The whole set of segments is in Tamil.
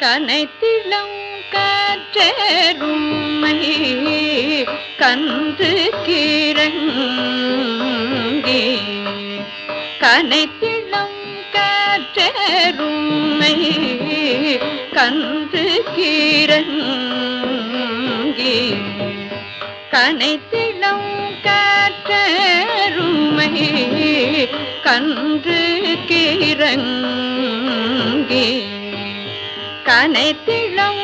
கனைத்திளம் காற்றேருமை கந்து கிறங்கி கனைத்திளம் காற்றேருமை கந்து கிறங்கி கனைத்திளம் காற்றருமை கன்று கனை திளம்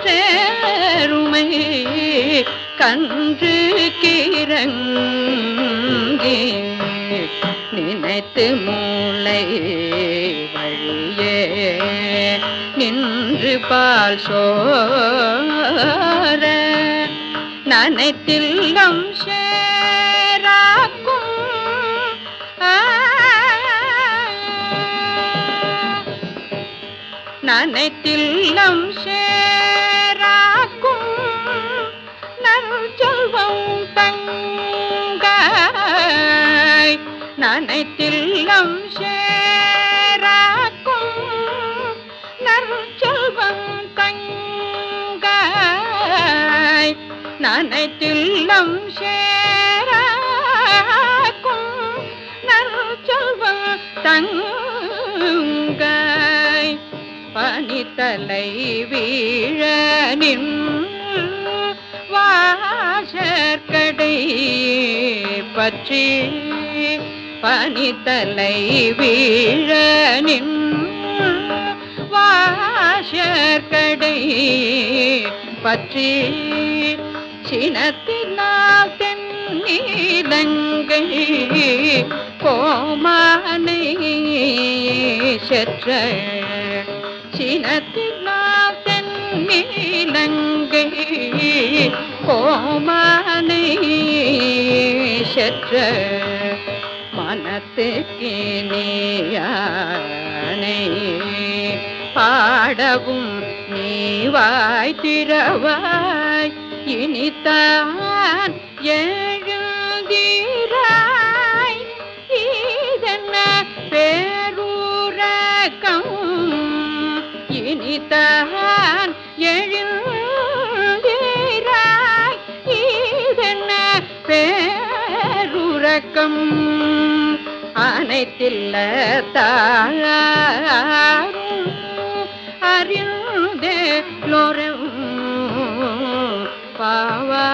கருமை கன்று கீரங்கி நினைத்து மூளை வழியே நின்று பால் சோர நனைத்தில்லம் சே நனைத்தில்லம் சேராக்கும் நற்செல்வம் தங்காய் நனைத்தில்லம் சேராக்கும் நற்செல்வம் தங்காய் நனைத்தில்லம் சேராக்கும் நற்செல்வம் தங்காய் பனித்தலை வீழ நின் வாசற்கடை பற்றி பனித்தலை வீழ நின் வாசற்கடை பற்றி சினத்தினால் தென்னிலங்கை கோமானை செற்ற சினத்தினால் தென்னிலங்கை கோமானை செற்ற மனத்துக்கு நீயானை. பாடவும் நீ வாய் திறவாய் இனித்தான் எழுந்தீராய். இதென்ன பேரூரகம் வைத்தான் எழுந்தீராய் ஈதென்ன பேருறக்கம்? அனைத்தில்ல தாழும் அறிந்தே லோரம் பாவா